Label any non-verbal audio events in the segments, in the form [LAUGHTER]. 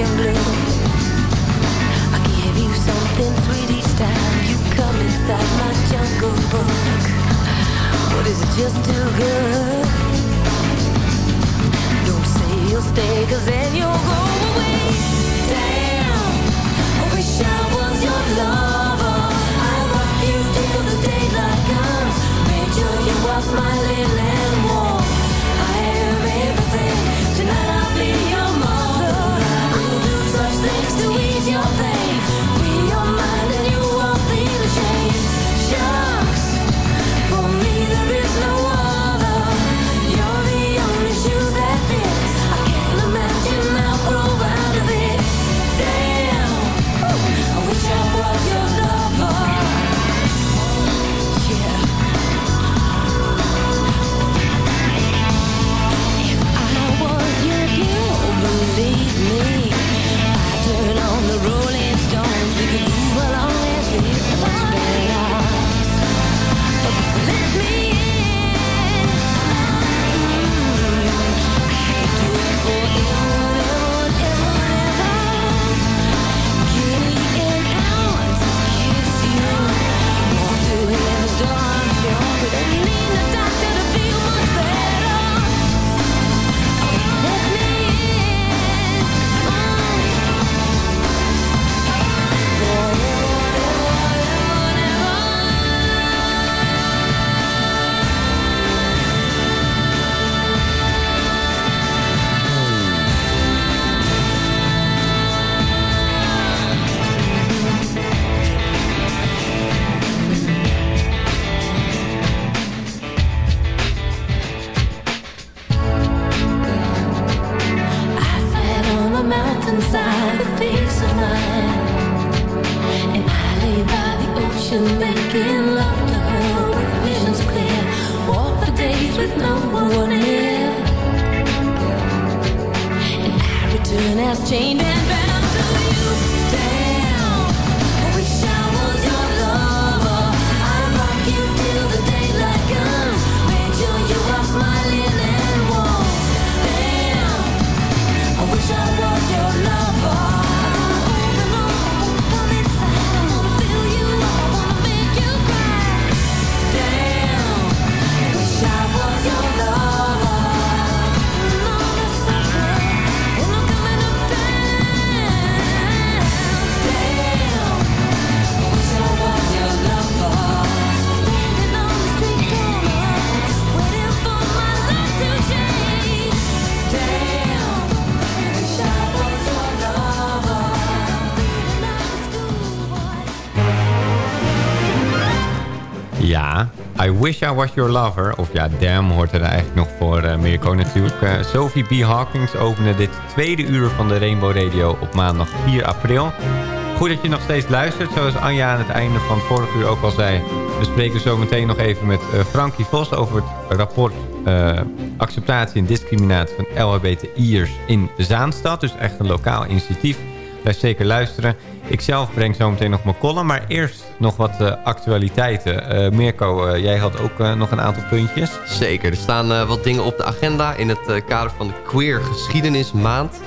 And blue. I give you something sweet each time you come inside my jungle book. But is it just too good? Don't say you'll stay, cause then you'll go away. Damn, I wish I was your lover. I rock you till the daylight comes. Make sure you are smiling and your pain. Wish I Was Your Lover. Of ja, Damn hoort er eigenlijk nog voor uh, Mirko natuurlijk. Uh, Sophie B. Hawkins opende dit tweede uur van de Rainbow Radio op maandag 4 april. Goed dat je nog steeds luistert. Zoals Anja aan het einde van het vorige uur ook al zei... we spreken zo meteen nog even met uh, Frankie Vos... over het rapport acceptatie en discriminatie van LHBTI'ers in Zaanstad. Dus echt een lokaal initiatief. Blijf zeker luisteren. Ik zelf breng zo meteen nog mijn column. Maar eerst nog wat uh, actualiteiten. Uh, Mirko, uh, jij had ook nog een aantal puntjes. Zeker. Er staan wat dingen op de agenda in het kader van de Queer Geschiedenismaand.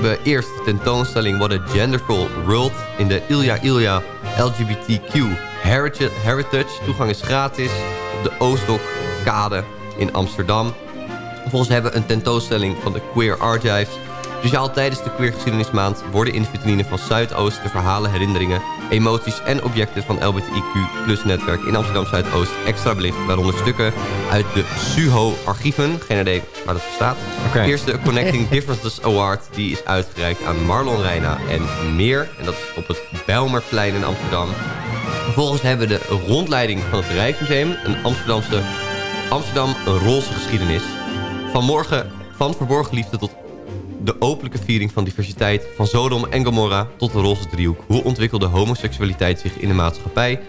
We eerst de tentoonstelling What a Genderful World in de Ilja Ilja LGBTQ Heritage. Toegang is gratis op de Oostdok Kade in Amsterdam. Vervolgens hebben we een tentoonstelling van de Queer Archives Speciaal tijdens de Queer Geschiedenismaand worden in de vitrine van Zuidoost de verhalen, herinneringen, emoties en objecten van LBTIQ plus netwerk in Amsterdam Zuidoost extra belicht. Waaronder stukken uit de SUHO-archieven. Geen idee waar dat voor staat. Okay. Eerst de Connecting [LAUGHS] Differences Award. Die is uitgereikt aan Marlon Reina en meer. En dat is op het Bijlmerplein in Amsterdam. Vervolgens hebben we de rondleiding van het Rijksmuseum. Een Amsterdamse Amsterdam een roze geschiedenis. Vanmorgen van verborgen liefde tot de openlijke viering van diversiteit... van Sodom en Gomorra tot de roze driehoek. Hoe ontwikkelde homoseksualiteit zich in de maatschappij?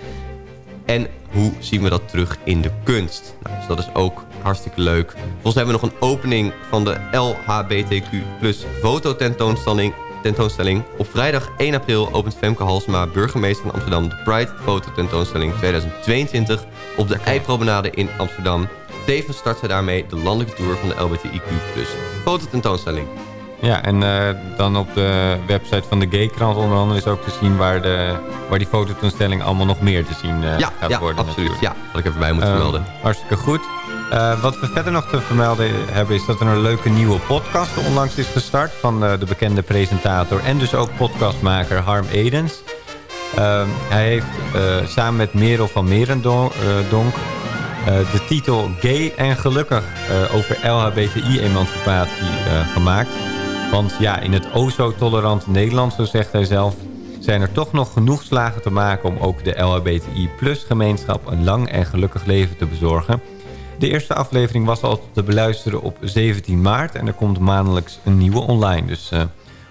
En hoe zien we dat terug in de kunst? Nou, dus dat is ook hartstikke leuk. Volgens hebben we nog een opening van de LHBTQ plus fototentoonstelling. Tentoonstelling. Op vrijdag 1 april opent Femke Halsma, burgemeester van Amsterdam... de Pride Fototentoonstelling 2022 op de Eipromenade in Amsterdam. Tevens start ze daarmee de landelijke tour van de LBTIQ plus fototentoonstelling. Ja, en uh, dan op de website van de Gaykrant onder andere is ook te zien waar, de, waar die fototoonstelling allemaal nog meer te zien uh, ja, gaat ja, worden. absoluut. Ja, had ik even bij moeten vermelden. Uh, hartstikke goed. wat we verder nog te vermelden hebben is dat er een leuke nieuwe podcast onlangs is gestart van de bekende presentator en dus ook podcastmaker Harm Edens. Ehm, hij heeft samen met Merel van Merendonk de titel Gay en Gelukkig over LHBTI-emancipatie gemaakt. Want ja, in het o zo tolerante Nederland, zo zegt hij zelf... zijn er toch nog genoeg slagen te maken om ook de LHBTI-plus-gemeenschap... een lang en gelukkig leven te bezorgen. De eerste aflevering was al te beluisteren op 17 maart... en er komt maandelijks een nieuwe online. Dus uh,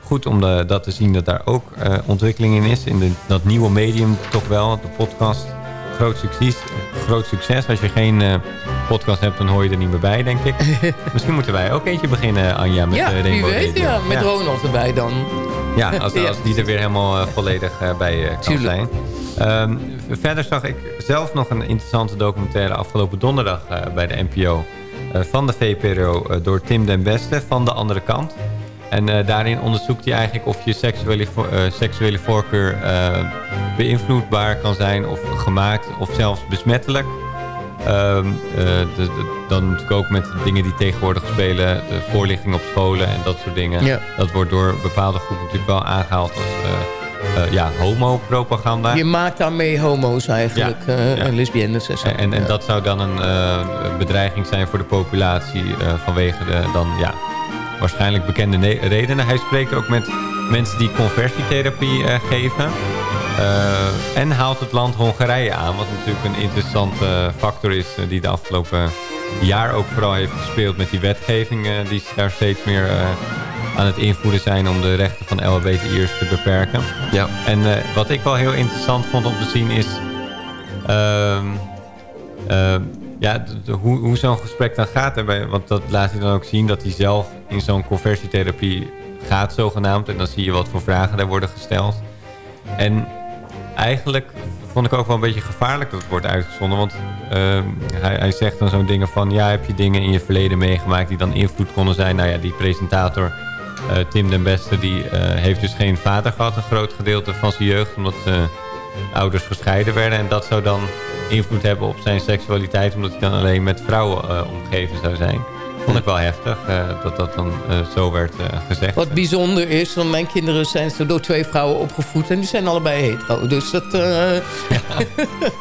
goed om de, dat te zien dat daar ook uh, ontwikkeling in is. In dat nieuwe medium toch wel, de podcast groot succes. Groot succes. Als je geen uh, podcast hebt, dan hoor je er niet meer bij, denk ik. [LAUGHS] Misschien moeten wij ook eentje beginnen, Anja, met ja, uh, Rainbow weet, ja. Met ja. Ronald erbij dan. Ja, als, [LAUGHS] als die er weer helemaal uh, volledig bij kan Tuurlijk. zijn. Um, verder zag ik zelf nog een interessante documentaire afgelopen donderdag bij de NPO. van de VPRO door Tim den Beste van de andere kant. En uh, daarin onderzoekt hij eigenlijk of je seksuele, vo uh, seksuele voorkeur uh, beïnvloedbaar kan zijn of gemaakt of zelfs besmettelijk. Ehm, de, de, dan natuurlijk ook met dingen die tegenwoordig spelen, de voorlichting op scholen en dat soort dingen. Ja. Dat wordt door bepaalde groepen natuurlijk wel aangehaald als ja, homopropaganda. Je maakt daarmee homo's eigenlijk, ja, ja. en lesbiennes en zo. En, en dat zou dan een bedreiging zijn voor de populatie vanwege de dan ja, waarschijnlijk bekende redenen. Hij spreekt ook met mensen die conversietherapie uh, geven. Uh, en haalt het land Hongarije aan. Wat natuurlijk een interessante factor is die de afgelopen jaar ook vooral heeft gespeeld met die wetgeving. die daar steeds meer aan het invoeren zijn om de rechten van LHBTI'ers te beperken. Ja. En wat ik wel heel interessant vond om te zien is... Ehm, ja, hoe, hoe zo'n gesprek dan gaat. Erbij, want dat laat hij dan ook zien dat hij zelf in zo'n conversietherapie gaat zogenaamd. En dan zie je wat voor vragen daar worden gesteld. En eigenlijk vond ik ook wel een beetje gevaarlijk dat het wordt uitgezonden. Want uh, hij, hij zegt dan zo'n dingen van... ja, heb je dingen in je verleden meegemaakt die dan invloed konden zijn? Nou ja, die presentator uh, Tim den Beste... die uh, heeft dus geen vader gehad een groot gedeelte van zijn jeugd... omdat ouders gescheiden werden. En dat zou dan invloed hebben op zijn seksualiteit... omdat hij dan alleen met vrouwen uh, omgeven zou zijn. Vond ik wel heftig uh, dat dat dan uh, zo werd gezegd. Wat bijzonder is, want mijn kinderen zijn door twee vrouwen opgevoed... en die zijn allebei hetero. Dus dat... Ja,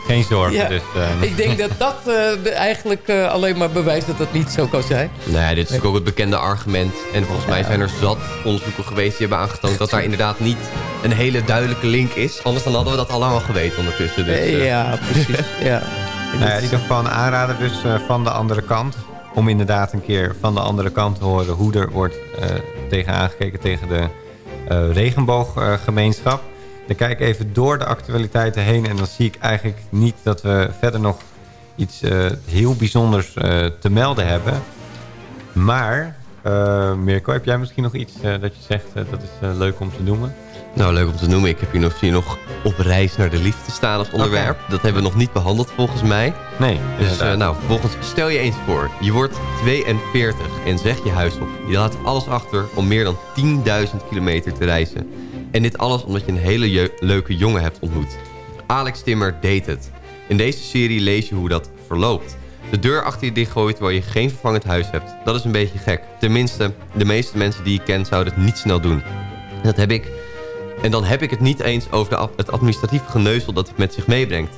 geen zorgen. [LAUGHS] Ja, dus, ik denk dat dat eigenlijk alleen maar bewijst dat dat niet zo kan zijn. Nee, dit is natuurlijk ook het bekende argument. En volgens mij zijn er zat onderzoeken geweest die hebben aangetoond... dat daar inderdaad niet een hele duidelijke link is. Anders dan hadden we dat allemaal geweten ondertussen. Dus, ja, precies. [LAUGHS] ja. Nou ja, in ieder geval aanrader dus eh, van de andere kant. Om inderdaad een keer van de andere kant te horen hoe er wordt uh, tegen aangekeken tegen de uh, regenbooggemeenschap. Dan kijk ik even door de actualiteiten heen en dan zie ik eigenlijk niet dat we verder nog iets heel bijzonders te melden hebben. Maar, Mirko, heb jij misschien nog iets dat je zegt dat is leuk om te noemen? Nou, leuk om te noemen. Ik heb hier nog, hier nog op reis naar de liefde staan als onderwerp. Okay. Dat hebben we nog niet behandeld volgens mij. Nee, Dus uh, nou, volgens, stel je eens voor. Je wordt 42 en zeg je huis op. Je laat alles achter om meer dan 10.000 kilometer te reizen. En dit alles omdat je een hele leuke jongen hebt ontmoet. Alex Timmer deed het. In deze serie lees je hoe dat verloopt. De deur achter je dichtgooit waar je geen vervangend huis hebt. Dat is een beetje gek. Tenminste, de meeste mensen die je kent zouden het niet snel doen. Dat heb ik en dan heb ik het niet eens over de, het administratieve geneuzel dat het met zich meebrengt.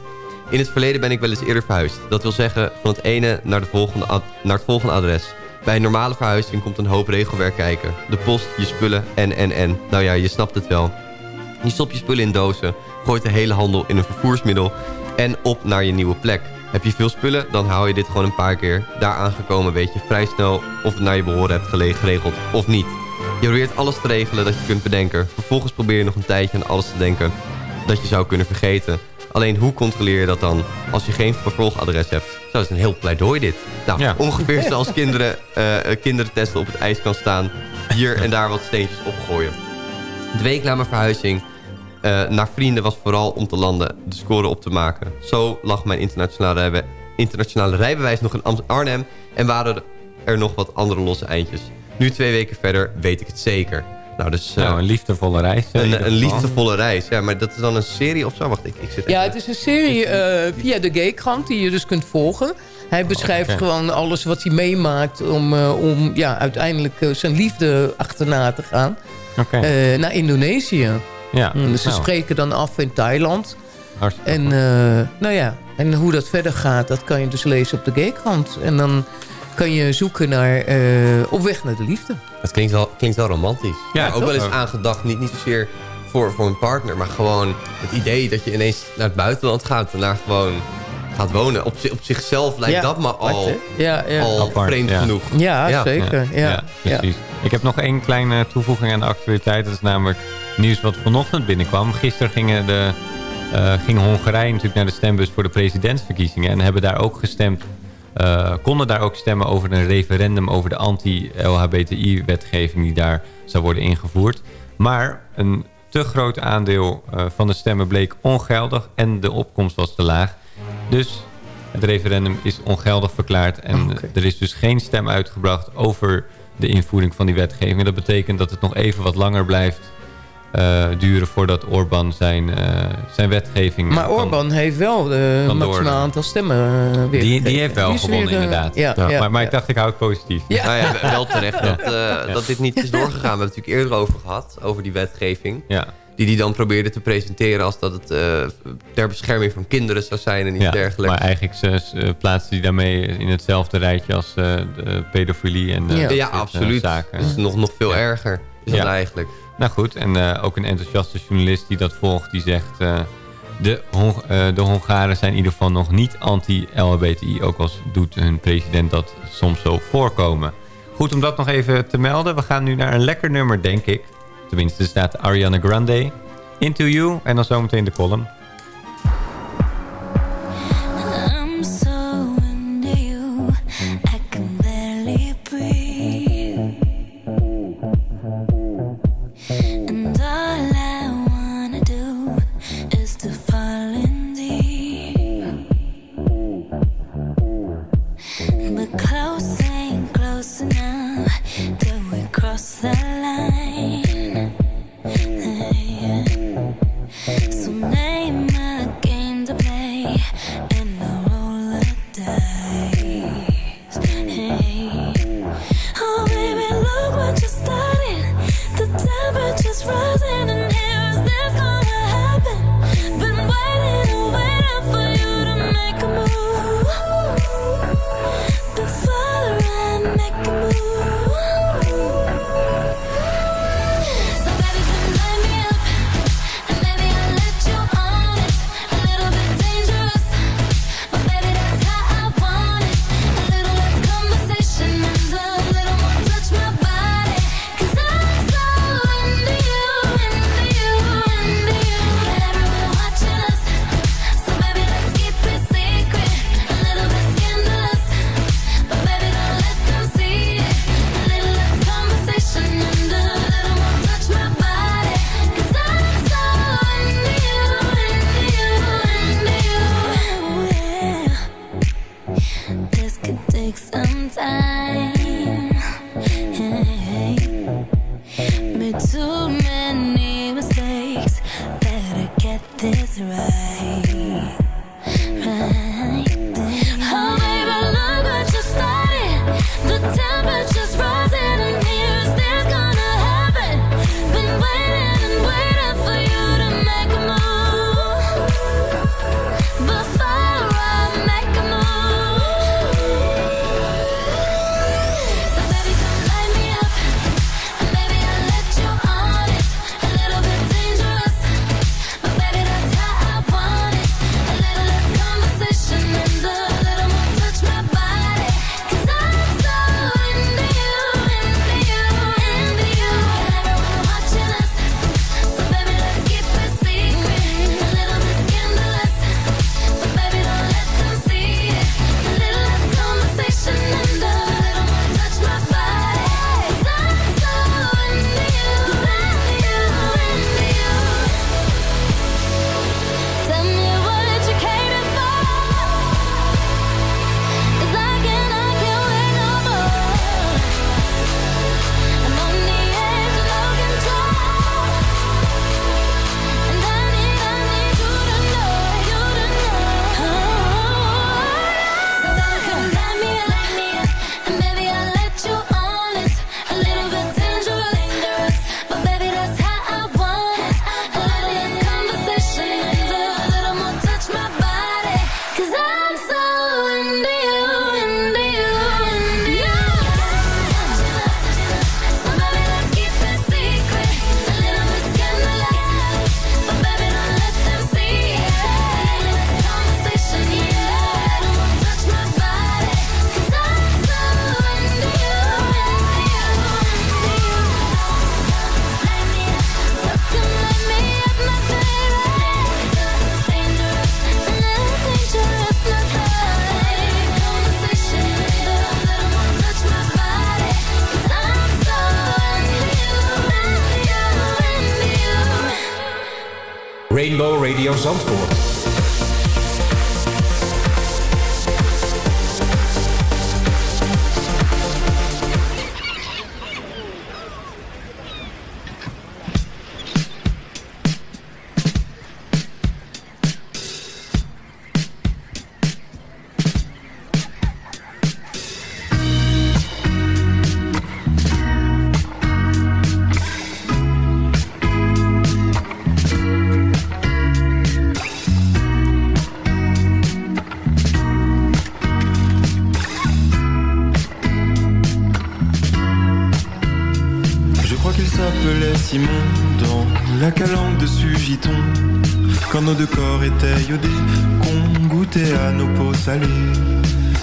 In het verleden ben ik wel eens eerder verhuisd. Dat wil zeggen van het ene naar, de volgende naar het volgende adres. Bij een normale verhuizing komt een hoop regelwerk kijken. De post, je spullen en, en, en. Nou ja, je snapt het wel. Je stopt je spullen in dozen, gooit de hele handel in een vervoersmiddel... en op naar je nieuwe plek. Heb je veel spullen, dan hou je dit gewoon een paar keer. Daar aangekomen weet je vrij snel of het naar je behoren hebt geregeld of niet. Je probeert alles te regelen dat je kunt bedenken. Vervolgens probeer je nog een tijdje aan alles te denken dat je zou kunnen vergeten. Alleen hoe controleer je dat dan als je geen vervolgadres hebt? Zo, dat is een heel pleidooi dit. Nou, ja. ongeveer [LAUGHS] zoals kinderen, uh, kinderen testen op het ijs kan staan. Hier en daar wat steentjes opgooien. De week na mijn verhuizing uh, naar vrienden was vooral om te landen, de score op te maken. Zo lag mijn internationale, internationale rijbewijs nog in Arnhem en waren er nog wat andere losse eindjes. Nu twee weken verder weet ik het zeker. Nou, dus, nou, uh, een liefdevolle reis. Een, een liefdevolle reis, ja. Maar dat is dan een serie of zo? Wacht, ik, ik zit Ja, het is een serie uh, via de Gaykrant die je dus kunt volgen. Hij beschrijft oh, okay. gewoon alles wat hij meemaakt... om, uh, om ja, uiteindelijk zijn liefde achterna te gaan. Okay. naar Indonesië. Ja, mm, dus ze nou. spreken dan af in Thailand. Hartstikke en, nou ja, en hoe dat verder gaat, dat kan je dus lezen op de Gaykrant. En dan kan je zoeken naar uh, Op weg naar de liefde. Het klinkt wel, klinkt wel romantisch. Ja, ook wel eens aangedacht. Niet, niet zozeer voor, voor een partner, maar gewoon het idee dat je ineens naar het buitenland gaat en daar gewoon gaat wonen. Op, op zichzelf lijkt ja, dat maar al, ja, ja. al Apart, vreemd ja. genoeg. Ja, zeker. Ja, precies. Ik heb nog één kleine toevoeging aan de actualiteit. Dat is namelijk nieuws wat vanochtend binnenkwam. Gisteren gingen de, uh, ging Hongarije natuurlijk naar de stembus voor de presidentsverkiezingen. En hebben daar ook gestemd uh, konden daar ook stemmen over een referendum over de anti-LHBTI-wetgeving die daar zou worden ingevoerd. Maar een te groot aandeel uh, van de stemmen bleek ongeldig en de opkomst was te laag. Dus het referendum is ongeldig verklaard en okay. er is dus geen stem uitgebracht over de invoering van die wetgeving. Dat betekent dat het nog even wat langer blijft uh, duren voordat Orbán zijn, uh, zijn wetgeving... Maar Orbán heeft wel de maximaal aantal stemmen uh, weer die, die heeft wel die gewonnen, weer, inderdaad. Ja, ja, ja, maar, maar ik dacht, ik hou het positief. Ja. Nou ja, wel terecht [LAUGHS] dat, dat dit niet is doorgegaan. We hebben het natuurlijk eerder over gehad, over die wetgeving. Ja. Die die dan probeerde te presenteren als dat het ter bescherming van kinderen zou zijn en iets ja, dergelijks. Maar eigenlijk plaatste hij daarmee in hetzelfde rijtje als de pedofilie en ja. ja, absoluut. zaken. Dus nog, nog veel erger is dat eigenlijk. Nou goed, en uh, ook een enthousiaste journalist die dat volgt, die zegt... Uh, de, uh, de Hongaren zijn in ieder geval nog niet anti-LHBTI... ook al doet hun president dat soms zo voorkomen. Goed om dat nog even te melden. We gaan nu naar een lekker nummer, denk ik. Tenminste, er staat Ariana Grande. Into You en dan zometeen de column.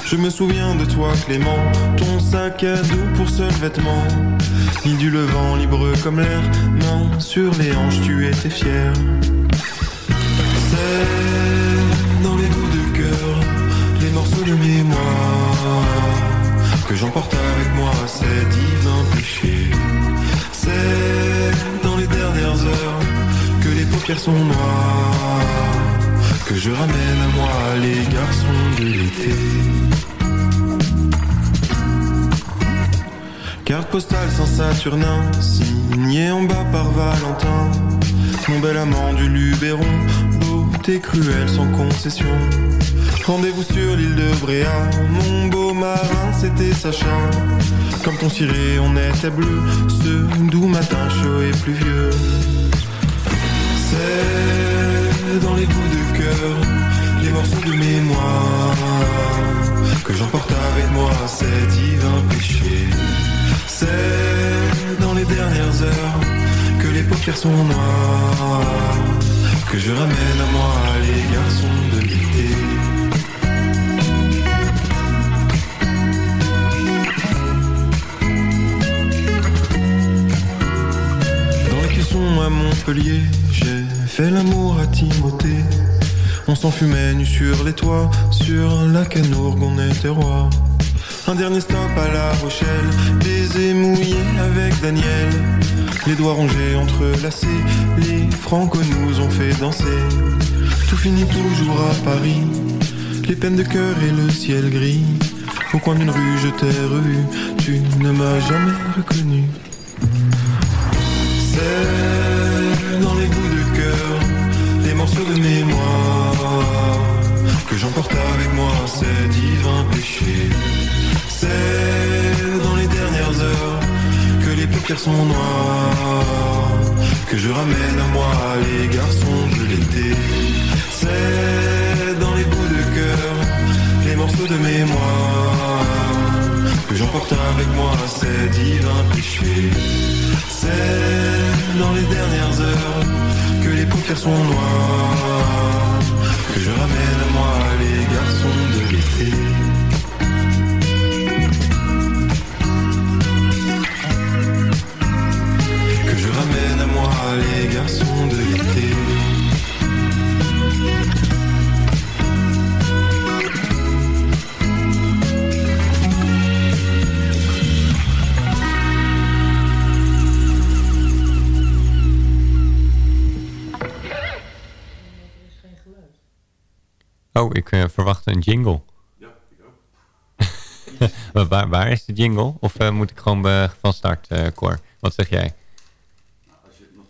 Je me souviens de toi Clément, ton sac à dos pour seul vêtement. Ni du levant libre comme l'air, main sur les hanches, tu étais fier. C'est dans les bouts de cœur, les morceaux de mémoire que j'emporte avec moi ces divins péchés. C'est dans les dernières heures que les paupières sont noires, que je ramène à moi les garçons de l'été. Carte postale Saint-Saturnin, signée en bas par Valentin. Mon bel amant du Luberon, beauté cruelle sans concession. Rendez-vous sur l'île de Bréa, mon beau marin, c'était Sacha. Comme ton ciré, on était bleu, ce doux matin chaud et pluvieux. De mémoire, que j'emporte avec moi ces divins péchés. C'est dans les dernières heures que les paupières sont noires, que je ramène à moi les garçons de l'été. Dans les cuissons à Montpellier, j'ai fait l'amour à Timothée. On s'enfumait nu sur les toits, sur la canourgue on était roi. Un dernier stop à La Rochelle, baiser mouillé avec Daniel. Les doigts rongés entrelacés, les francos nous ont fait danser. Tout finit toujours à Paris, les peines de cœur et le ciel gris. Au coin d'une rue, je t'ai revu, tu ne m'as jamais reconnu. Que je ramène à moi les garçons de l'été. C'est dans les bouts de cœur, les morceaux de mémoire, que j'emporte avec moi ces divins péchés. C'est dans les dernières heures que les paupières sont noires, que je ramène à moi les garçons de l'été. Moi les garçons de l'été. Oh, ik uh, verwacht een jingle. Ja, ik ook. [LAUGHS] waar, waar is de jingle? Of uh, moet ik gewoon uh, van start, Cor? Wat zeg jij? Nou, als je nog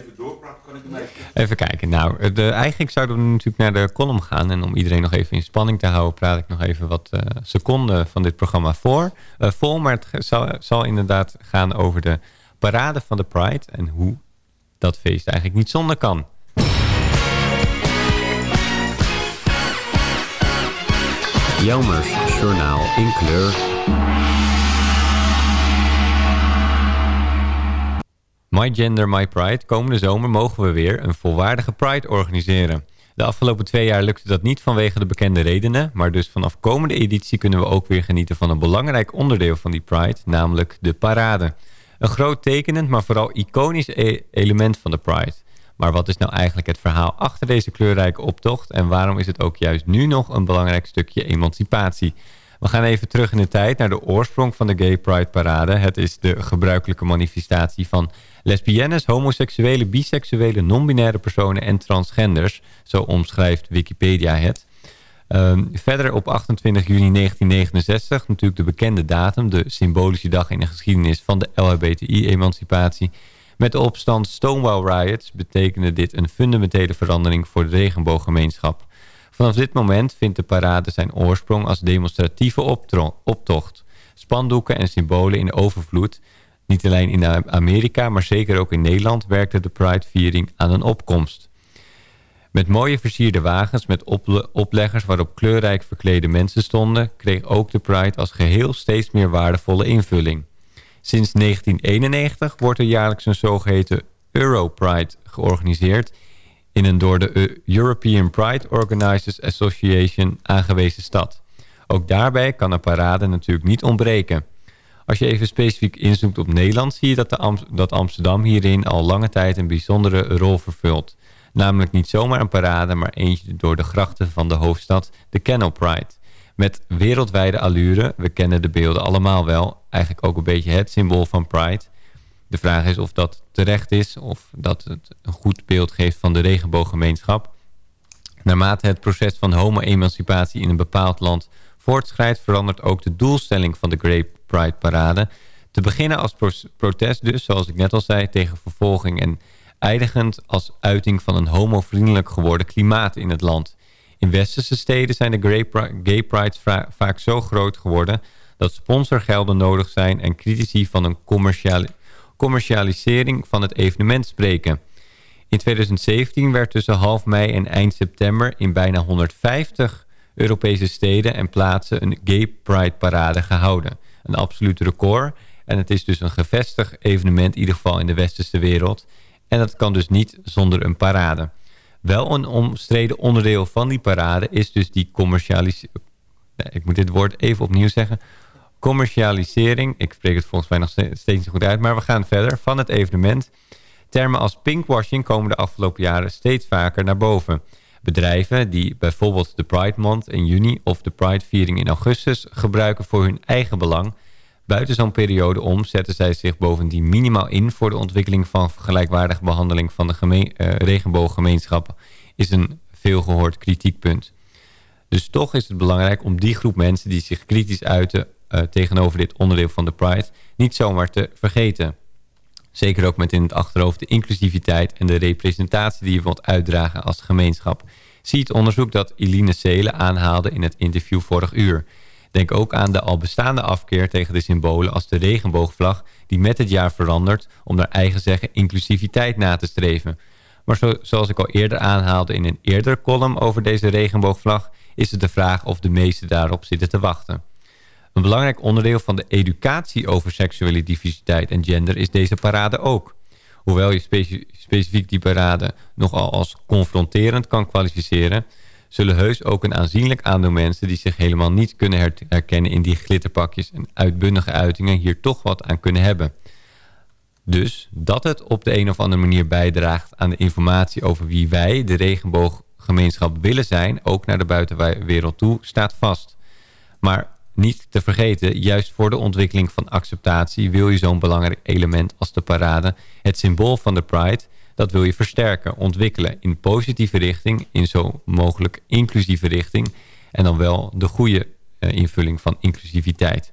even doorpraat, kan ik hem even... Even kijken. Nou, de, eigenlijk zouden we natuurlijk naar de column gaan. En om iedereen nog even in spanning te houden... praat ik nog even wat seconden van dit programma voor, vol. Maar het zal, zal inderdaad gaan over de parade van de Pride... en hoe dat feest eigenlijk niet zonder kan. Jelmers Journaal in kleur. My Gender, My Pride. Komende zomer mogen we weer een volwaardige Pride organiseren. De afgelopen twee jaar lukte dat niet vanwege de bekende redenen. Maar dus vanaf komende editie kunnen we ook weer genieten van een belangrijk onderdeel van die Pride. Namelijk de parade. Een groot tekenend, maar vooral iconisch e element van de Pride. Maar wat is nou eigenlijk het verhaal achter deze kleurrijke optocht... en waarom is het ook juist nu nog een belangrijk stukje emancipatie? We gaan even terug in de tijd naar de oorsprong van de Gay Pride Parade. Het is de gebruikelijke manifestatie van Lesbiennes, homoseksuele, biseksuele, non-binaire personen en transgenders. Zo omschrijft Wikipedia het. Ehm, verder op 28 juni 1969, natuurlijk de bekende datum... de symbolische dag in de geschiedenis van de LHBTI-emancipatie... met de opstand Stonewall Riots betekende dit een fundamentele verandering voor de regenbooggemeenschap. Vanaf dit moment vindt de parade zijn oorsprong als demonstratieve optocht. Spandoeken en symbolen in overvloed. Niet alleen in Amerika, maar zeker ook in Nederland werkte de Pride-viering aan een opkomst. Met mooie versierde wagens met opleggers waarop kleurrijk verklede mensen stonden... kreeg ook de Pride als geheel steeds meer waardevolle invulling. Sinds 1991 wordt er jaarlijks een zogeheten Europride georganiseerd... in een door de European Pride Organizers Association aangewezen stad. Ook daarbij kan een parade natuurlijk niet ontbreken. Als je even specifiek inzoekt op Nederland... zie je dat, de dat Amsterdam hierin al lange tijd een bijzondere rol vervult... Namelijk niet zomaar een parade, maar eentje door de grachten van de hoofdstad, de Canal Pride. Met wereldwijde allure, we kennen de beelden allemaal wel, eigenlijk ook een beetje het symbool van Pride. De vraag is of dat terecht is, of dat het een goed beeld geeft van de regenbooggemeenschap. Naarmate het proces van homo-emancipatie in een bepaald land voortschrijdt, verandert ook de doelstelling van de Great Pride Parade. Te beginnen als protest dus, zoals ik net al zei, tegen vervolging en eindigend als uiting van een homovriendelijk geworden klimaat in het land. In westerse steden zijn de gay prides vaak zo groot geworden dat sponsorgelden nodig zijn en critici van een commercialisering van het evenement spreken. In 2017 werd tussen half mei en eind september in bijna 150 Europese steden en plaatsen een Gay Pride parade gehouden. Een absoluut record en het is dus een gevestigd evenement in ieder geval in de westerse wereld. En dat kan dus niet zonder een parade. Wel een omstreden onderdeel van die parade is dus die commercialisering. Ik moet dit woord even opnieuw zeggen. Commercialisering, ik spreek het volgens mij nog steeds niet goed uit, maar we gaan verder, van het evenement. Termen als pinkwashing komen de afgelopen jaren steeds vaker naar boven. Bedrijven die bijvoorbeeld de Pride Month in juni of de Pride Viering in augustus gebruiken voor hun eigen belang Buiten zo'n periode om zetten zij zich bovendien minimaal in... voor de ontwikkeling van gelijkwaardige behandeling van de gemeen, uh, regenbooggemeenschap... is een veelgehoord kritiekpunt. Dus toch is het belangrijk om die groep mensen die zich kritisch uiten... Uh, tegenover dit onderdeel van de Pride niet zomaar te vergeten. Zeker ook met in het achterhoofd de inclusiviteit en de representatie die je wilt uitdragen als gemeenschap. Zie het onderzoek dat Eline Seelen aanhaalde in het interview vorig uur... Denk ook aan de al bestaande afkeer tegen de symbolen als de regenboogvlag... die met het jaar verandert om naar eigen zeggen inclusiviteit na te streven. Maar zo, zoals ik al eerder aanhaalde in een eerdere column over deze regenboogvlag... is het de vraag of de meesten daarop zitten te wachten. Een belangrijk onderdeel van de educatie over seksuele diversiteit en gender is deze parade ook. Hoewel je specifiek die parade nogal als confronterend kan kwalificeren zullen heus ook een aanzienlijk aantal mensen... die zich helemaal niet kunnen herkennen in die glitterpakjes... en uitbundige uitingen hier toch wat aan kunnen hebben. Dus dat het op de een of andere manier bijdraagt aan de informatie... over wie wij, de regenbooggemeenschap, willen zijn... ook naar de buitenwereld toe, staat vast. Maar niet te vergeten, juist voor de ontwikkeling van acceptatie... wil je zo'n belangrijk element als de parade... het symbool van de Pride dat wil je versterken, ontwikkelen in positieve richting, in zo mogelijk inclusieve richting. En dan wel de goede uh, invulling van inclusiviteit.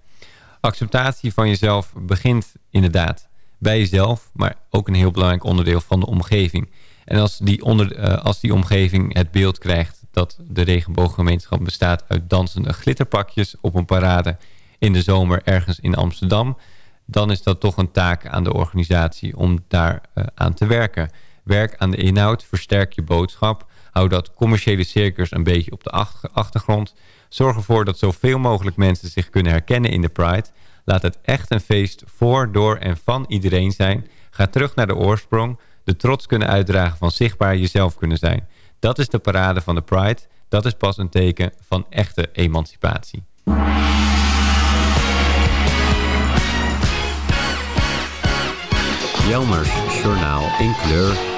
Acceptatie van jezelf begint inderdaad bij jezelf, maar ook een heel belangrijk onderdeel van de omgeving. En als die, onder, uh, als die omgeving het beeld krijgt dat de regenbooggemeenschap bestaat uit dansende glitterpakjes op een parade in de zomer ergens in Amsterdam dan is dat toch een taak aan de organisatie om daar uh, aan te werken. Werk aan de inhoud, versterk je boodschap. Hou dat commerciële circus een beetje op de achtergrond. Zorg ervoor dat zoveel mogelijk mensen zich kunnen herkennen in de Pride. Laat het echt een feest voor, door en van iedereen zijn. Ga terug naar de oorsprong. De trots kunnen uitdragen van zichtbaar jezelf kunnen zijn. Dat is de parade van de Pride. Dat is pas een teken van echte emancipatie. Jelmers Journaal in kleur.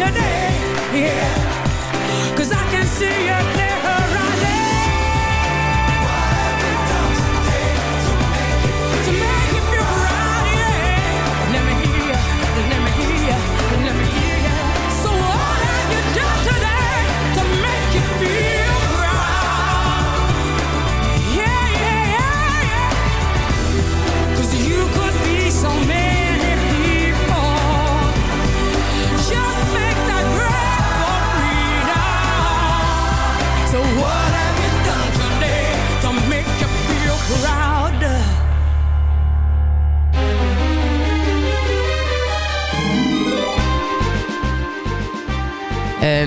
Today, yeah. Cause I can see a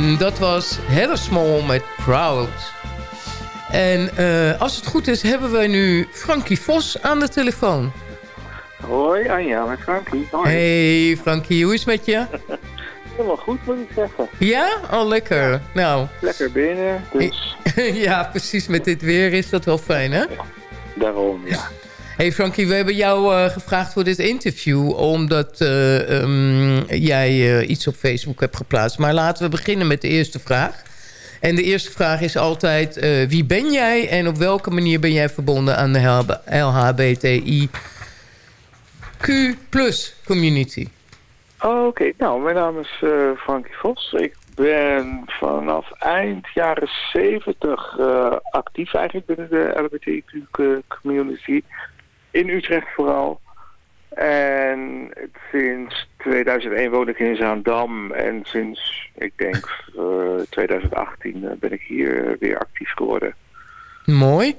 En dat was Heather Small met Proud. En eh, als het goed is, hebben wij nu Frankie Vos aan de telefoon. Hoi Anja, met Frankie. Hoi. Hey Frankie, hoe is het met je? [LAUGHS] Helemaal goed moet ik zeggen. Ja? Al lekker. Nou, Lekker binnen, dus [LAUGHS] ja, precies. Met dit weer is dat wel fijn, hè? daarom ja. Hey Frankie, we hebben jou eh, gevraagd voor dit interview... omdat eh, ehm, jij eh, iets op Facebook hebt geplaatst. Maar laten we beginnen met de eerste vraag. En de eerste vraag is altijd... wie ben jij en op welke manier ben jij verbonden aan de LHBTIQ community? Oh, Oké, nou mijn naam is Frankie Vos. Ik ben vanaf eind jaren 70 eh, actief eigenlijk binnen de LGBTQ community. In Utrecht vooral. En sinds 2001 woon ik in Zaandam. En sinds, ik denk, eh, 2018 eh, ben ik hier weer actief geworden. Mooi.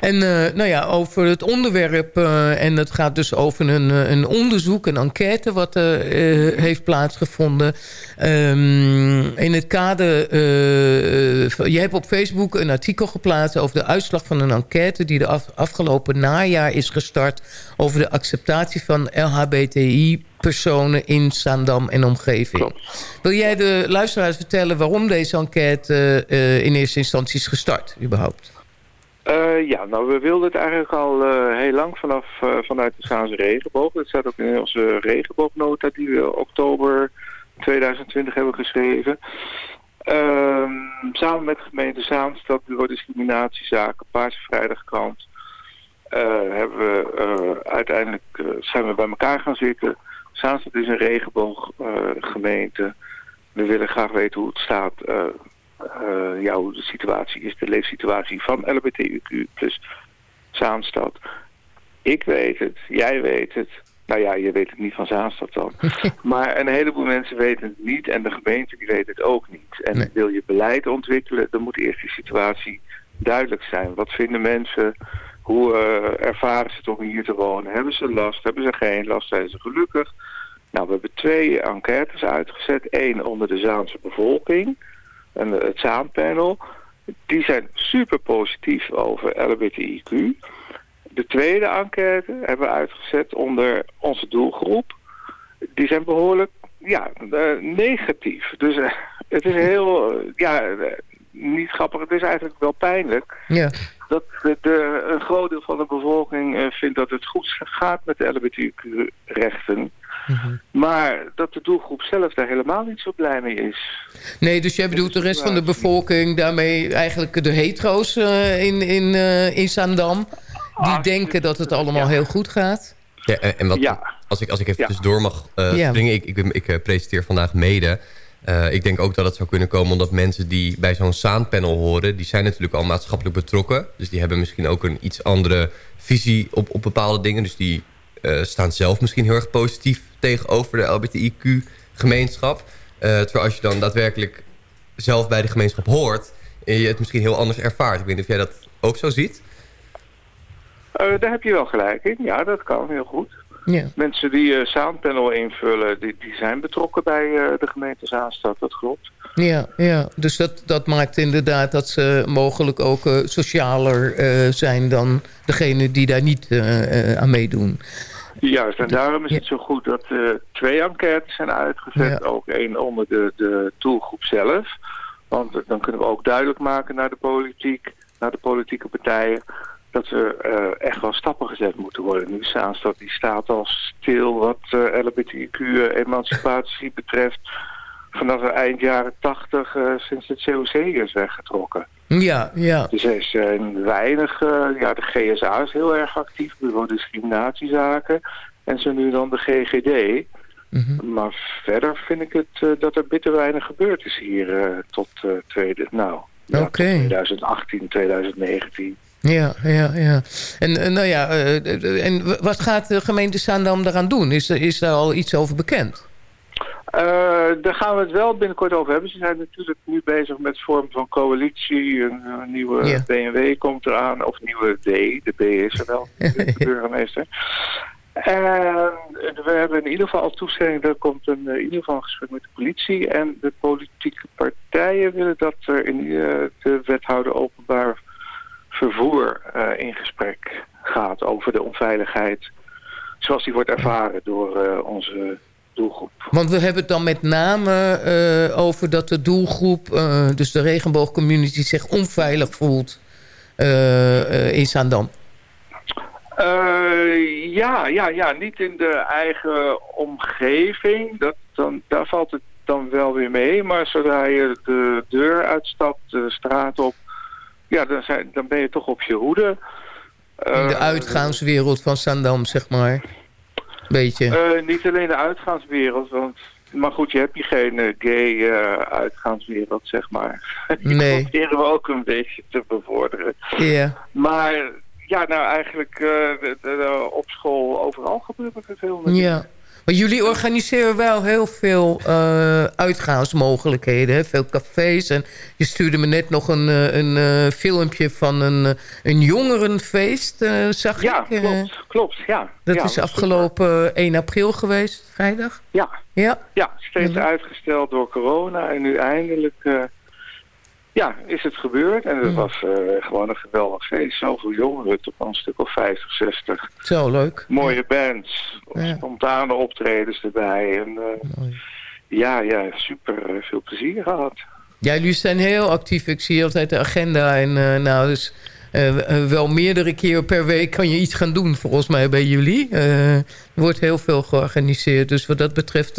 En eh, nou ja, over het onderwerp, eh, en het gaat dus over een, eh, een onderzoek, een enquête wat eh, heeft plaatsgevonden. Ehm, in het kader, je hebt op Facebook een artikel geplaatst over de uitslag van een enquête die de af- afgelopen najaar is gestart over de acceptatie van LHBTI personen in Zaandam en omgeving. Wil jij de luisteraars vertellen waarom deze enquête in eerste instantie is gestart, überhaupt? Eh, ja, nou we wilden het eigenlijk al eh, heel lang vanaf eh, vanuit de Zaanse regenboog. Dat staat ook in onze regenboognota die we oktober 2020 hebben geschreven. Ehm, samen met gemeente Zaanstad, Bureau Discriminatiezaken, Paarse Vrijdagkrant, hebben we uiteindelijk zijn we bij elkaar gaan zitten. Zaanstad is een regenbooggemeente. we willen graag weten hoe het staat eh, de situatie is, de leefsituatie van LBTQ plus Zaanstad. Ik weet het, jij weet het. Nou ja, je weet het niet van Zaanstad dan. [LAUGHS] maar een heleboel mensen weten het niet en de gemeente die weet het ook niet. En wil je beleid ontwikkelen, dan moet eerst die situatie duidelijk zijn. Wat vinden mensen? Hoe eh, ervaren ze het om hier te wonen? Hebben ze last? Hebben ze geen last? Zijn ze gelukkig? Nou, we hebben twee enquêtes uitgezet. Eén onder de Zaanse bevolking en het Zaanpanel. Die zijn super positief over LBTIQ. De tweede enquête hebben we uitgezet onder onze doelgroep. Die zijn behoorlijk ja, eh, negatief. Dus eh, het is heel, ja, eh, niet grappig. Het is eigenlijk wel pijnlijk Ja. Dat de, de- een groot deel van de bevolking eh, vindt dat het goed gaat met de LGBTQ-rechten. Maar dat de doelgroep zelf daar helemaal niet zo blij mee is. Nee, dus jij bedoelt de rest van de bevolking... daarmee eigenlijk de hetero's eh, in, in, eh, in Zaandam... die denken dat het allemaal heel goed gaat? Ja, en wat, als, ik, als ik even Ja. tussendoor mag eh Ja. springen. Ik, ik, ik presenteer vandaag mede. Eh, ik denk ook dat het zou kunnen komen omdat mensen die bij zo'n Saanpanel horen... die zijn natuurlijk al maatschappelijk betrokken. Dus die hebben misschien ook een iets andere visie op, op bepaalde dingen. Dus die eh, staan zelf misschien heel erg positief tegenover de LBTIQ-gemeenschap. Eh, terwijl als je dan daadwerkelijk zelf bij de gemeenschap hoort... en je het misschien heel anders ervaart. Ik weet niet of jij dat ook zo ziet. Daar heb je wel gelijk in. Ja, dat kan heel goed. Ja. Mensen die Zaanpanel invullen, die, die zijn betrokken bij eh, de gemeente Zaanstad. Dat klopt. Ja, ja. dus dat, dat maakt inderdaad dat ze mogelijk ook eh, socialer zijn... dan degene die daar niet aan meedoen. Juist, en daarom is het zo goed dat twee enquêtes zijn uitgezet. Ook één onder de, de doelgroep zelf. Want dan kunnen we ook duidelijk maken naar de politiek, naar de politieke partijen, dat er eh, echt wel stappen gezet moeten worden. Nu Zaanstad die staat al stil wat uh, LBTQ-emancipatie [LAUGHS] betreft. Vanaf eind jaren tachtig uh, sinds het COC is weggetrokken. Ja, ja. Dus er zijn weinig, ja de GSA is heel erg actief, bureau discriminatiezaken. En zo nu dan de GGD. Mm -hmm. Maar verder vind ik het dat er bitter weinig gebeurd is hier tot, tweede, nou, ja, okay. 2018, 2019. Ja, ja, ja. En, en nou ja, uh, en wat gaat de gemeente Zaandam daaraan doen? Is, is daar al iets over bekend? Uh, daar gaan we het wel binnenkort over hebben. Ze zijn natuurlijk nu bezig met vorm van coalitie. Een, een nieuwe. BMW komt eraan. Of een nieuwe D. De B is er wel. De [LAUGHS] burgemeester. En we hebben in ieder geval al toestemming. Er komt een, in ieder geval een gesprek met de politie. En de politieke partijen willen dat er in de wethouder openbaar vervoer uh, in gesprek gaat over de onveiligheid zoals die wordt ervaren door uh, onze doelgroep. Want we hebben het dan met name uh, over dat de doelgroep, dus de regenboogcommunity, zich onveilig voelt in Zaandam. ja, ja, ja, niet in de eigen omgeving. Dat, dan, daar valt het dan wel weer mee. Maar zodra je de deur uitstapt, de straat op, ja, dan, zijn, dan ben je toch op je hoede. In de uitgaanswereld van Sandam, zeg maar. Beetje. Uh, niet alleen de uitgaanswereld, want... Maar goed, je hebt hier geen uh, gay uh, uitgaanswereld, zeg maar. [LAUGHS] Die nee. proberen we ook een beetje te bevorderen. Ja. Yeah. Maar ja, nou eigenlijk de, de, op school overal gebeurt er veel. Ja. Maar jullie organiseren wel heel veel uh, uitgaansmogelijkheden. Hè? Veel cafés. En je stuurde me net nog een, een uh, filmpje van een, een jongerenfeest, uh, zag ja, ik. klopt. klopt ja. Dat ja, is afgelopen 1 april geweest, vrijdag? Ja. Ja, ja steeds ja. uitgesteld door corona. En nu eindelijk ja, is het gebeurd. En het Mm. was gewoon een geweldig feest. Zoveel jongeren, toch een stuk of 50, 60. Zo, leuk. Mooie bands. Spontane optredens erbij. En, ja, ja, super veel plezier gehad. Ja, jullie zijn heel actief. Ik zie altijd de agenda. En uh, nou, dus wel meerdere keer per week kan je iets gaan doen, volgens mij, bij jullie. Er wordt heel veel georganiseerd. Dus wat dat betreft,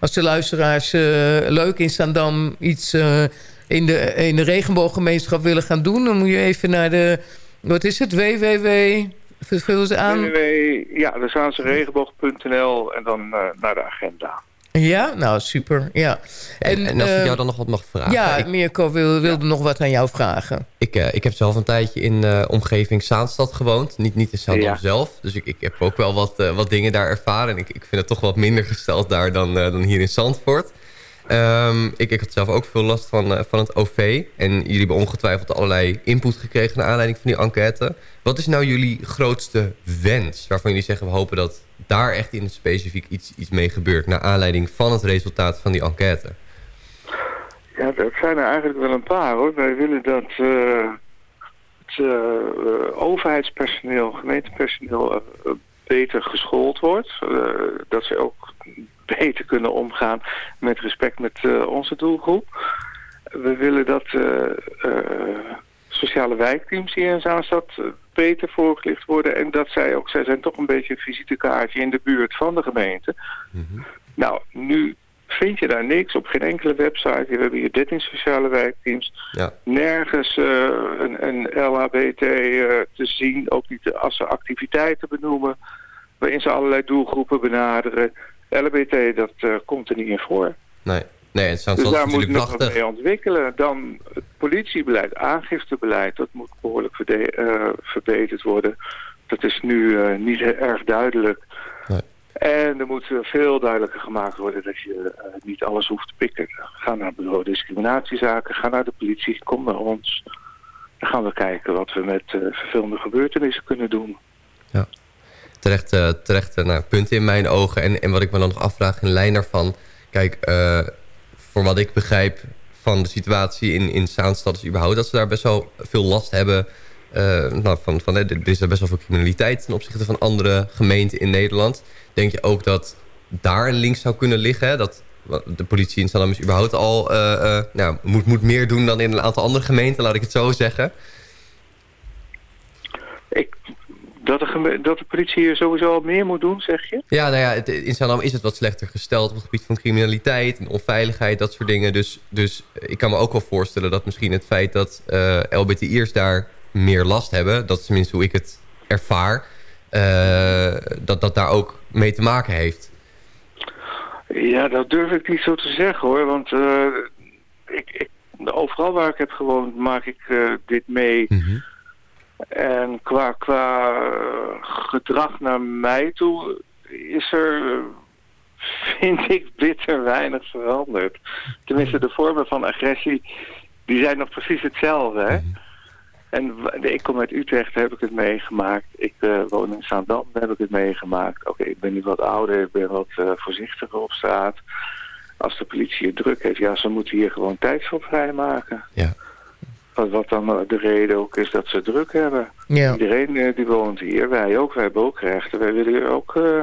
als de luisteraars leuk in Zandam iets in, de, in de regenbooggemeenschap willen gaan doen... dan moet je even naar de, wat is het, www... Vul ze aan. www, ja, de Zaanse regenboog.nl en dan naar de agenda. Ja, nou super. Ja. En, en als ik jou dan nog wat mag vragen. Ja, ik, Mirko wil, wilde ja. nog wat aan jou vragen. Ik, uh, ik heb zelf een tijdje in uh, omgeving Zaanstad gewoond. Niet, niet in Zaandam ja. zelf. Dus ik, ik heb ook wel wat, uh, wat dingen daar ervaren. En ik, ik vind het toch wat minder gesteld daar dan, dan hier in Zandvoort. Um, ik, ik had zelf ook veel last van, van het OV. En jullie hebben ongetwijfeld allerlei input gekregen... naar aanleiding van die enquête. Wat is nou jullie grootste wens? Waarvan jullie zeggen, we hopen dat daar echt in het specifiek iets, iets mee gebeurt... naar aanleiding van het resultaat van die enquête? Ja, dat zijn er eigenlijk wel een paar, hoor. Wij willen dat uh, het uh, overheidspersoneel, gemeentepersoneel... Beter geschoold wordt. dat ze ook beter kunnen omgaan met respect met onze doelgroep. We willen dat sociale wijkteams hier in Zaanstad beter voorgelicht worden. En dat zij ook, zij zijn toch een beetje een visitekaartje in de buurt van de gemeente. Mm -hmm. Nou, nu vind je daar niks op geen enkele website. We hebben hier 13 sociale wijkteams. Ja. Nergens uh, een, een LHBT uh, te zien, ook niet als ze activiteiten benoemen. Waarin ze allerlei doelgroepen benaderen. LHBT, dat uh, komt er niet in voor. Nee. Nee, het dus daar moet nog wat mee ontwikkelen. Dan het politiebeleid, aangiftebeleid, dat moet behoorlijk uh, verbeterd worden. Dat is nu uh, niet erg duidelijk. Nee. En er moet veel duidelijker gemaakt worden dat je niet alles hoeft te pikken. Ga naar bureau discriminatiezaken, ga naar de politie, kom naar ons. Dan gaan we kijken wat we met vervelende gebeurtenissen kunnen doen. Ja, terecht, terecht nou, punten in mijn ogen. En, en wat ik me dan nog afvraag in lijn daarvan... Kijk, voor wat ik begrijp van de situatie in, in Zaanstad is überhaupt... dat ze daar best wel veel last hebben. Uh, nou, van, van, er is best wel veel criminaliteit ten opzichte van andere gemeenten in Nederland. Denk je ook dat daar een link zou kunnen liggen? Dat de politie in Zandam is überhaupt al... eh, eh, nou, moet, moet meer doen dan in een aantal andere gemeenten, laat ik het zo zeggen. Dat de, dat de politie hier sowieso al meer moet doen, zeg je? Ja, nou ja, het, in Zandam is het wat slechter gesteld... op het gebied van criminaliteit en onveiligheid, dat soort dingen. Dus, dus ik kan me ook wel voorstellen dat misschien het feit dat eh LBTI'ers daar meer last hebben... dat is tenminste hoe ik het ervaar... eh, dat dat daar ook mee te maken heeft. Ja, dat durf ik niet zo te zeggen hoor. Want eh, ik, ik, overal waar ik heb gewoond maak ik dit mee. En qua, qua eh, gedrag naar mij toe is er, eh, [LAUGHS] vind ik, bitter weinig veranderd. Tenminste, de vormen van agressie, die zijn nog precies hetzelfde. Hè? En w- ik kom uit Utrecht, heb ik het meegemaakt. Ik eh, woon in Zaandam, heb ik het meegemaakt. Oké, ik ben nu wat ouder, ik ben wat voorzichtiger op straat. Als de politie het druk heeft, ja, ze moeten hier gewoon tijd voor vrijmaken. Ja. Wat, wat dan eh, de reden ook is dat ze druk hebben. Ja. Iedereen eh, die woont hier, wij ook, wij hebben ook rechten. Wij willen hier ook eh,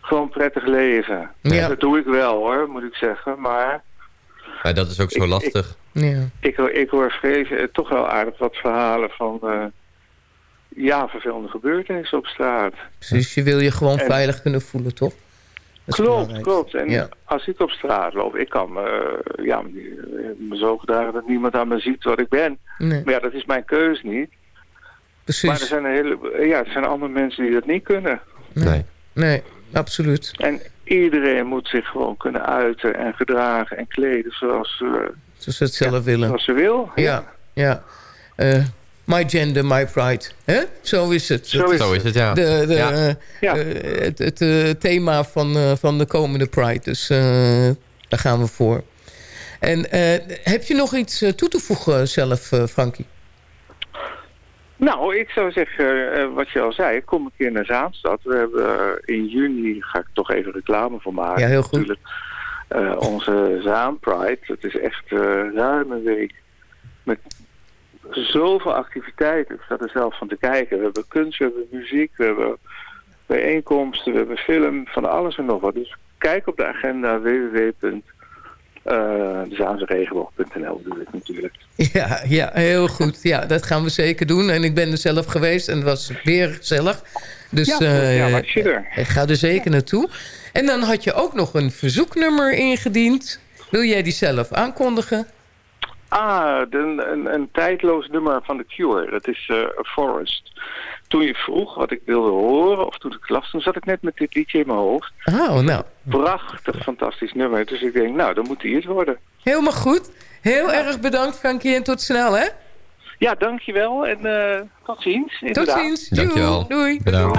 gewoon prettig leven. Ja. Dat doe ik wel hoor, moet ik zeggen. Maar Maar dat is ook zo Ik- lastig. Ja. ik, hoor- ik hoor vrezen, toch wel aardig wat verhalen van... eh, ja, vervelende gebeurtenissen op straat. Dus je wil je gewoon En- veilig kunnen voelen, toch? Klopt, klopt. En Ja. als ik op straat loop, ik kan me, ja, me zo gedragen dat niemand aan me ziet wat ik ben. Nee. Maar ja, dat is mijn keus niet. Precies. Maar er zijn, een hele, ja, er zijn andere mensen die dat niet kunnen. Nee. Nee, absoluut. En iedereen moet zich gewoon kunnen uiten en gedragen en kleden zoals, eh, Zoals ze het zelf willen. zoals ze wil. Ja, ja. Eh, my gender, my pride. hè? Zo is het. Zo is Zo is het, ja. De, de, Ja. eh, Ja. het het eh, thema van, eh, van de komende Pride. Dus eh, daar gaan we voor. En eh, heb je nog iets toe te voegen zelf, eh, Frankie? Nou, ik zou zeggen, wat je al zei, kom een keer naar Zaanstad. We hebben in juni, ga ik toch even reclame voor maken. Ja, heel goed. Natuurlijk, eh, onze Zaan Pride, dat is echt ruim een week. Met zoveel activiteiten. Ik sta er zelf van te kijken. We hebben kunst, we hebben muziek, we hebben bijeenkomsten, we hebben film, van alles en nog wat. Dus kijk op de agenda www.zaanseregenboog.nl bedoel ik natuurlijk. Ja, ja, heel goed. Ja, dat gaan we zeker doen. En ik ben er zelf geweest en het was weer gezellig. Dus Ja, eh, ja, maar er. ik ga er zeker naartoe. En dan had je ook nog een verzoeknummer ingediend. Wil jij die zelf aankondigen? Ah, een, een tijdloos nummer van The Cure. Dat is eh, A Forest. Toen je vroeg wat ik wilde horen, of toen ik las, toen zat ik net met dit liedje in mijn hoofd. Oh, nou. Prachtig, fantastisch nummer. Dus ik denk, nou, dan moet die het worden. Helemaal goed. Heel erg bedankt, Frankie. En tot snel, hè? Ja, dankjewel en eh, tot ziens. Tot inderdaad. ziens. Dankjewel. Doei. Doei. Bedankt.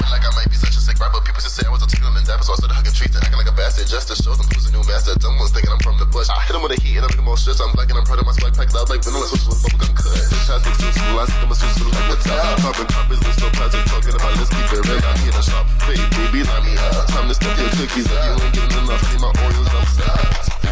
sick rapper, say I was a tickle and dapper, so I started hugging trees and acting like a bastard just to show them who's a new master. Dumb ones thinking I'm from the bush. I hit them with a heat and I make them all stress. I'm black and I'm proud of my swag packs out like vanilla switches with bubblegum cut. Fantastic suits, school, I think I'm a suit, school like what's up. Carbon copies, look so plastic, talking about let's keep it real. I'm here to shop fake, baby, line me up. Time to step your cookies up, you ain't getting enough, need my Oreos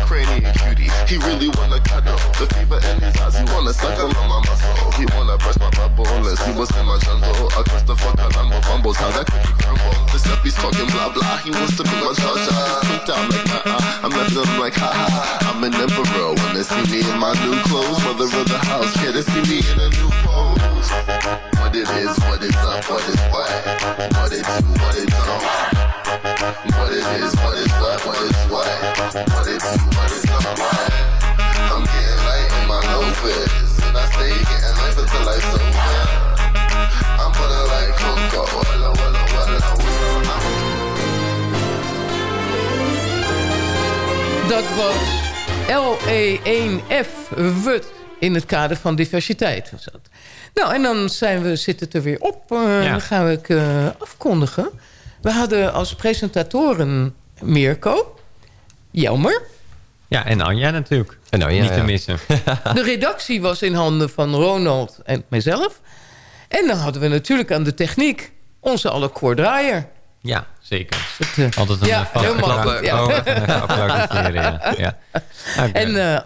upstairs. Ukrainian cutie, he really wanna cuddle. The fever in his eyes, he wanna suckle on my muscle. He wanna press my bubble, let's see what's in my jungle. Across the fuck, I number fumbles, how that cookie crumble. This up, he's talking blah blah, he wants to be my charger. He's out like nah, uh, I'm left him like ha ha. I'm an emperor they see me in my new clothes. Mother of the house, yeah, they see me in a new pose. What it is, what it's up, what it's what? What it do, what it don't. What it is, what is up, what is what? What it do, what it don't. I'm getting light in my Lopez, and I stay getting life until I so I'm putting like Coco, walla, walla, walla, walla. Dat was LE1F WUT in het kader van diversiteit. Was dat. Nou, en dan zijn we, zit het er weer op. Eh, Ja. Dan gaan we het eh, afkondigen. We hadden als presentatoren Mirko, Jelmer. Ja, en Anja natuurlijk. En Anja, Niet te missen. [LAUGHS] De redactie was in handen van Ronald en mijzelf. En dan hadden we natuurlijk aan de techniek onze alle koordraaier. Ja, zeker. Het, eh, Altijd een ja, eh, vast heel makkelijk, ja. Oh, even [LAUGHS] applaudisseren, ja. ja. En eh,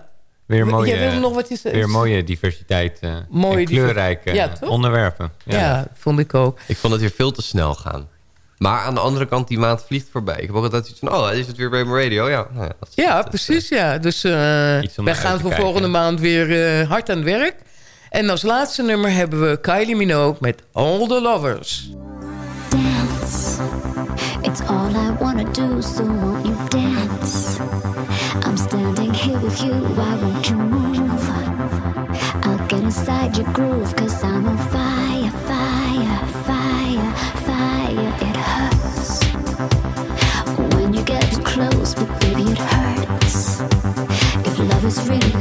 weer mooie, jij wilde nog wat je zei? weer mooie diversiteit eh Mooie en diver- kleurrijke Ja, onderwerpen. ja. vond ik ook. Ik vond het weer veel te snel gaan. Maar aan de andere kant, die maand vliegt voorbij. Ik heb ook altijd zoiets van, oh, is het weer bij mijn radio? Ja, nou ja, dat is- Ja, dat is, precies. Ja. Dus eh, om wij gaan voor kijken. volgende maand weer eh, hard aan het werk. En als laatste nummer hebben we Kylie Minogue met All the Lovers. dance. It's all I wanna do, so won't you dance? I'm standing here with you, why won't you move? I'll get inside your groove, cause I'm on fire, love is real,